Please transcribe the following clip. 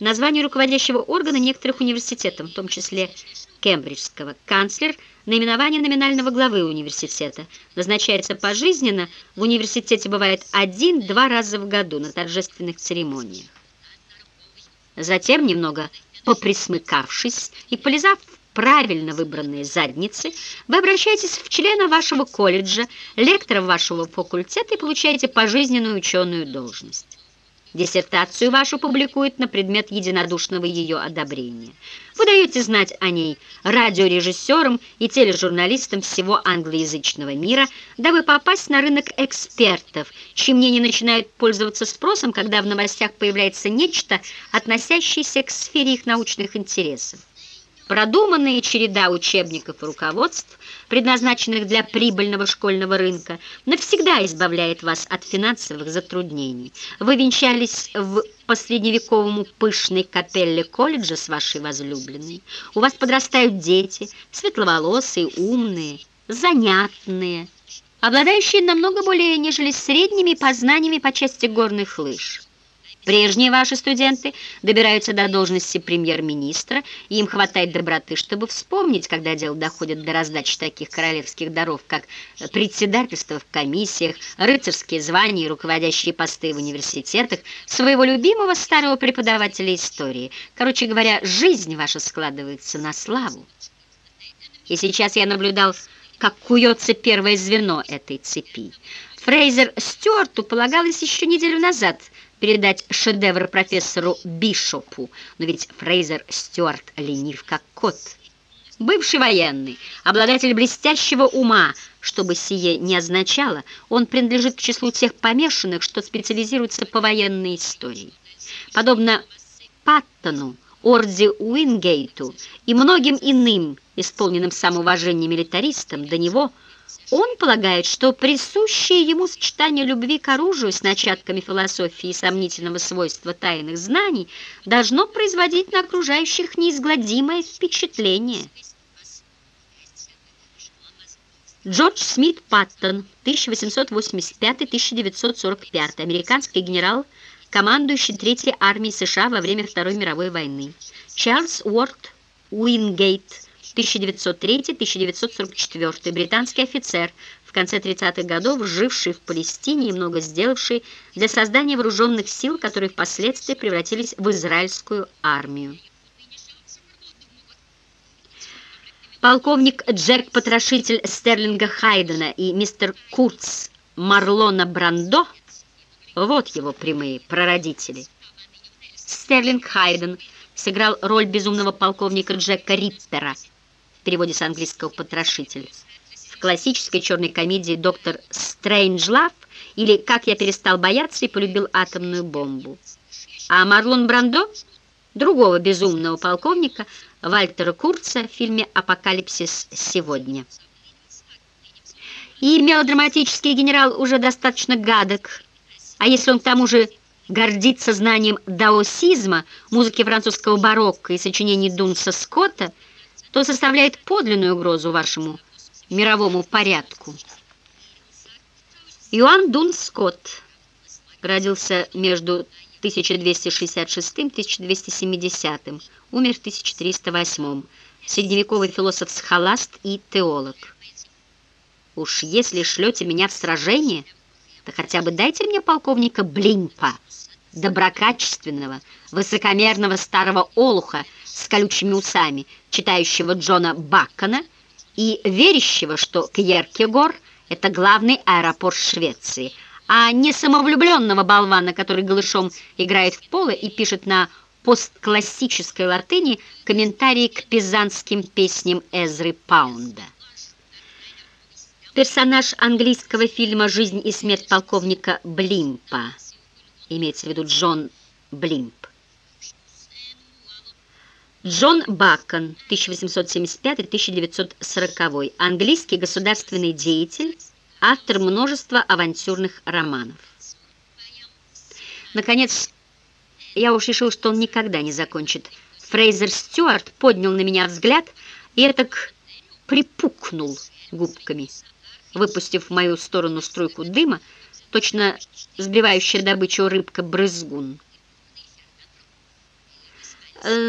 название руководящего органа некоторых университетов, в том числе Кембриджского. Канцлер – наименование номинального главы университета. Назначается пожизненно, в университете бывает один-два раза в году на торжественных церемониях. Затем, немного поприсмыкавшись и полизав правильно выбранные задницы, вы обращаетесь в члена вашего колледжа, лектора вашего факультета и получаете пожизненную ученую должность. Диссертацию вашу публикуют на предмет единодушного ее одобрения. Вы даете знать о ней радиорежиссерам и тележурналистам всего англоязычного мира, дабы попасть на рынок экспертов, чьи мнения начинают пользоваться спросом, когда в новостях появляется нечто, относящееся к сфере их научных интересов. Продуманная череда учебников и руководств, предназначенных для прибыльного школьного рынка, навсегда избавляет вас от финансовых затруднений. Вы венчались в посредневековому пышной капелле колледжа с вашей возлюбленной. У вас подрастают дети, светловолосые, умные, занятные, обладающие намного более, нежели средними познаниями по части горных лыж. Прежние ваши студенты добираются до должности премьер-министра, и им хватает доброты, чтобы вспомнить, когда дело доходит до раздачи таких королевских даров, как председательство в комиссиях, рыцарские звания и руководящие посты в университетах, своего любимого старого преподавателя истории. Короче говоря, жизнь ваша складывается на славу. И сейчас я наблюдал, как куется первое звено этой цепи. Фрейзер Стюарту полагалось еще неделю назад – передать шедевр профессору Бишопу, но ведь Фрейзер Стюарт ленив как кот. Бывший военный, обладатель блестящего ума, что бы сие не означало, он принадлежит к числу тех помешанных, что специализируются по военной истории. Подобно Паттону, Орди Уингейту и многим иным, исполненным самоуважения милитаристам, до него – он полагает, что присущее ему сочетание любви к оружию с начатками философии и сомнительного свойства тайных знаний должно производить на окружающих неизгладимое впечатление. Джордж Смит Паттон, 1885-1945, американский генерал, командующий Третьей армией США во время Второй мировой войны. Чарльз Уорд Уингейт, 1903-1944, британский офицер, в конце 30-х годов живший в Палестине и много сделавший для создания вооруженных сил, которые впоследствии превратились в израильскую армию. Полковник Джек-потрошитель Стерлинга Хайдена и мистер Курц Марлона Брандо – вот его прямые прародители. Стерлинг Хайден сыграл роль безумного полковника Джека Риппера – в переводе с английского «потрошитель». В классической черной комедии «Доктор Стрэнджлав» или «Как я перестал бояться и полюбил атомную бомбу». А Марлон Брандо, другого безумного полковника, Вальтера Курца в фильме «Апокалипсис сегодня». И мелодраматический генерал уже достаточно гадок, а если он к тому же гордится знанием даосизма, музыки французского барокко и сочинений Дунса Скотта, то составляет подлинную угрозу вашему мировому порядку. Иоанн Дун Скотт родился между 1266-1270, умер в 1308, средневековый философ-схоласт и теолог. Уж если шлете меня в сражение, то хотя бы дайте мне полковника Блинпа, доброкачественного, высокомерного старого олуха с колючими усами, читающего Джона Баккона и верящего, что Кьеркегор – это главный аэропорт Швеции, а не самовлюбленного болвана, который голышом играет в поло и пишет на постклассической латыни комментарии к пизанским песням Эзры Паунда. Персонаж английского фильма «Жизнь и смерть полковника Блимпа» имеется в виду Джон Блимп. Джон Баккон, 1875-1940, английский государственный деятель, автор множества авантюрных романов. Наконец, я уж решил, что он никогда не закончит. Фрейзер Стюарт поднял на меня взгляд и этак припукнул губками, выпустив в мою сторону струйку дыма, точно сбивающая добычу рыбка-брызгун. э,